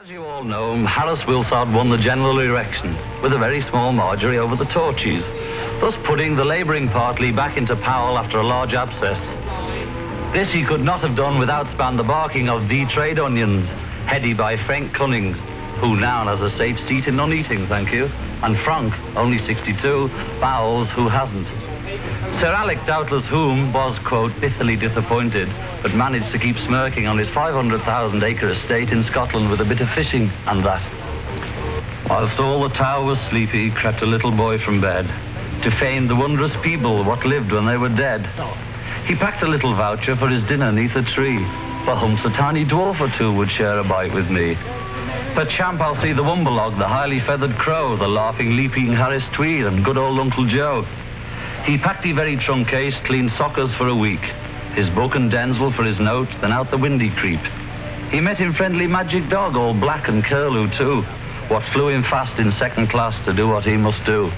As you all know, Harris Wilsard won the general election with a very small majority over the Torchies, thus putting the labouring party back into Powell after a large abscess. This he could not have done without span the barking of the trade onions, headed by Frank Cunnings, who now has a safe seat in non-eating, thank you, and Frank, only 62, Bowles, who hasn't. Sir Alec Doubtless Whom was, quote, bitterly disappointed, but managed to keep smirking on his 500,000 acre estate in Scotland with a bit of fishing and that. Whilst all the tower was sleepy, crept a little boy from bed to feign the wondrous people what lived when they were dead. He packed a little voucher for his dinner neath a tree. Perhaps a tiny dwarf or two would share a bite with me. Perchamp I'll see the Wumberlog, the highly feathered crow, the laughing, leaping Harris Tweed, and good old Uncle Joe. He packed the very trunk case, clean sockers for a week. His book and Denzil for his note, then out the windy creep. He met him friendly magic dog, all black and curlew too. What flew him fast in second class to do what he must do.